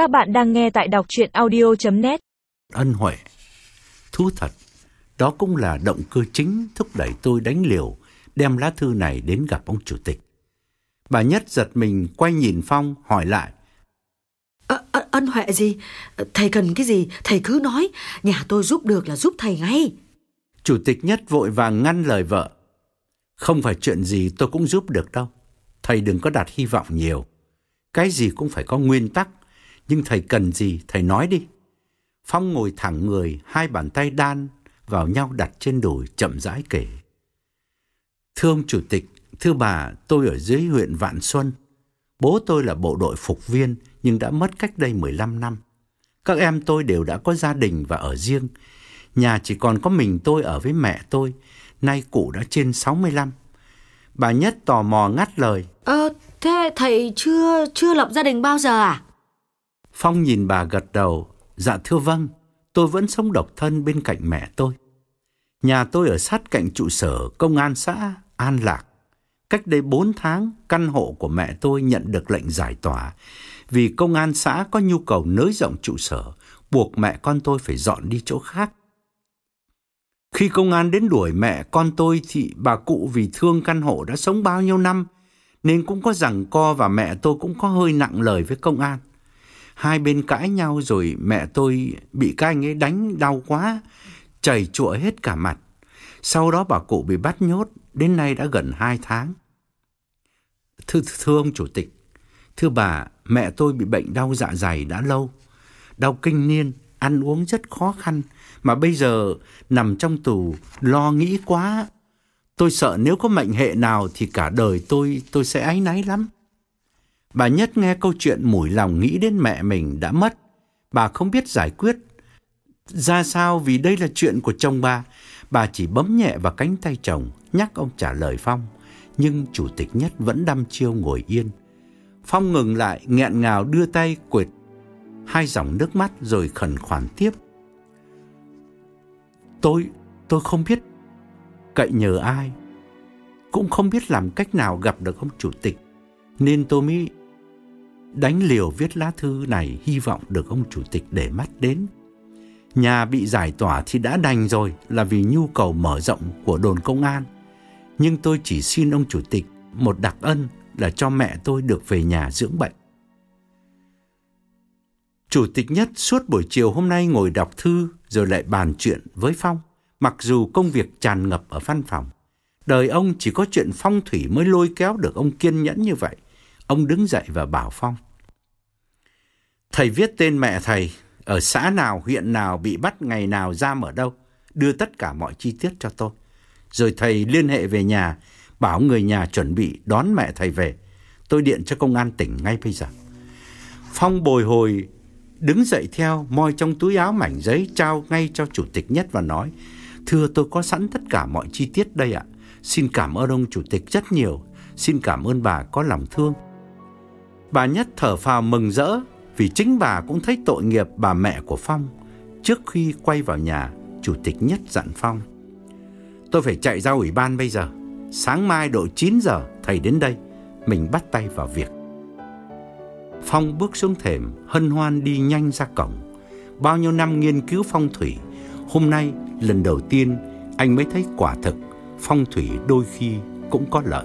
Các bạn đang nghe tại đọc chuyện audio.net ân huệ. Thú thật, đó cũng là động cơ chính thúc đẩy tôi đánh liều đem lá thư này đến gặp ông chủ tịch. Bà Nhất giật mình quay nhìn Phong hỏi lại. Ơ, ơ, ân huệ gì? Thầy cần cái gì? Thầy cứ nói. Nhà tôi giúp được là giúp thầy ngay. Chủ tịch Nhất vội vàng ngăn lời vợ. Không phải chuyện gì tôi cũng giúp được đâu. Thầy đừng có đặt hy vọng nhiều. Cái gì cũng phải có nguyên tắc. Nhưng thầy cần gì, thầy nói đi. Phong ngồi thẳng người, hai bàn tay đan vào nhau đặt trên đùi chậm rãi kể. Thưa ông chủ tịch, thưa bà, tôi ở dưới huyện Vạn Xuân. Bố tôi là bộ đội phục viên nhưng đã mất cách đây 15 năm. Các em tôi đều đã có gia đình và ở riêng. Nhà chỉ còn có mình tôi ở với mẹ tôi, nay cụ đã trên 65. Bà Nhất tò mò ngắt lời. Ờ, thế thầy chưa chưa lập gia đình bao giờ à? Phong nhìn bà gật đầu. Dạ thưa vâng, tôi vẫn sống độc thân bên cạnh mẹ tôi. Nhà tôi ở sát cạnh trụ sở công an xã An Lạc. Cách đây 4 tháng, căn hộ của mẹ tôi nhận được lệnh giải tỏa vì công an xã có nhu cầu nới rộng trụ sở, buộc mẹ con tôi phải dọn đi chỗ khác. Khi công an đến đuổi mẹ con tôi thì bà cụ vì thương căn hộ đã sống bao nhiêu năm nên cũng có rằng co và mẹ tôi cũng có hơi nặng lời với công an. Hai bên cãi nhau rồi mẹ tôi bị các anh ấy đánh đau quá, chảy chụa hết cả mặt. Sau đó bà cụ bị bắt nhốt, đến nay đã gần hai tháng. Thưa, thưa ông chủ tịch, thưa bà, mẹ tôi bị bệnh đau dạ dày đã lâu. Đau kinh niên, ăn uống rất khó khăn, mà bây giờ nằm trong tù lo nghĩ quá. Tôi sợ nếu có mệnh hệ nào thì cả đời tôi tôi sẽ áy náy lắm. Bà Nhất nghe câu chuyện mủi lòng nghĩ đến mẹ mình đã mất. Bà không biết giải quyết ra sao vì đây là chuyện của chồng bà. Bà chỉ bấm nhẹ vào cánh tay chồng, nhắc ông trả lời Phong. Nhưng chủ tịch Nhất vẫn đăm chiêu ngồi yên. Phong ngừng lại, nghẹn ngào đưa tay quệt hai dòng nước mắt rồi khẩn khoản tiếp. Tôi, tôi không biết cậy nhờ ai. Cũng không biết làm cách nào gặp được ông chủ tịch. Nên tôi mới đánh liều viết lá thư này hy vọng được ông chủ tịch để mắt đến. Nhà bị giải tỏa thì đã đành rồi là vì nhu cầu mở rộng của đồn công an. Nhưng tôi chỉ xin ông chủ tịch một đặc ân là cho mẹ tôi được về nhà dưỡng bệnh. Chủ tịch nhất suốt buổi chiều hôm nay ngồi đọc thư rồi lại bàn chuyện với Phong, mặc dù công việc tràn ngập ở văn phòng. Đời ông chỉ có chuyện phong thủy mới lôi kéo được ông kiên nhẫn như vậy. Ông đứng dậy và bảo Phong. Thầy viết tên mẹ thầy, ở xã nào, huyện nào, bị bắt ngày nào, giam ở đâu. Đưa tất cả mọi chi tiết cho tôi. Rồi thầy liên hệ về nhà, bảo người nhà chuẩn bị đón mẹ thầy về. Tôi điện cho công an tỉnh ngay bây giờ. Phong bồi hồi đứng dậy theo, moi trong túi áo mảnh giấy trao ngay cho chủ tịch nhất và nói, Thưa tôi có sẵn tất cả mọi chi tiết đây ạ. Xin cảm ơn ông chủ tịch rất nhiều. Xin cảm ơn bà có lòng thương. Bà nhất thở phào mừng rỡ vì chính bà cũng thấy tội nghiệp bà mẹ của Phong. Trước khi quay vào nhà, chủ tịch nhất dặn Phong. Tôi phải chạy ra ủy ban bây giờ. Sáng mai độ 9 giờ thầy đến đây. Mình bắt tay vào việc. Phong bước xuống thềm, hân hoan đi nhanh ra cổng. Bao nhiêu năm nghiên cứu phong thủy, hôm nay lần đầu tiên anh mới thấy quả thực phong thủy đôi khi cũng có lợi.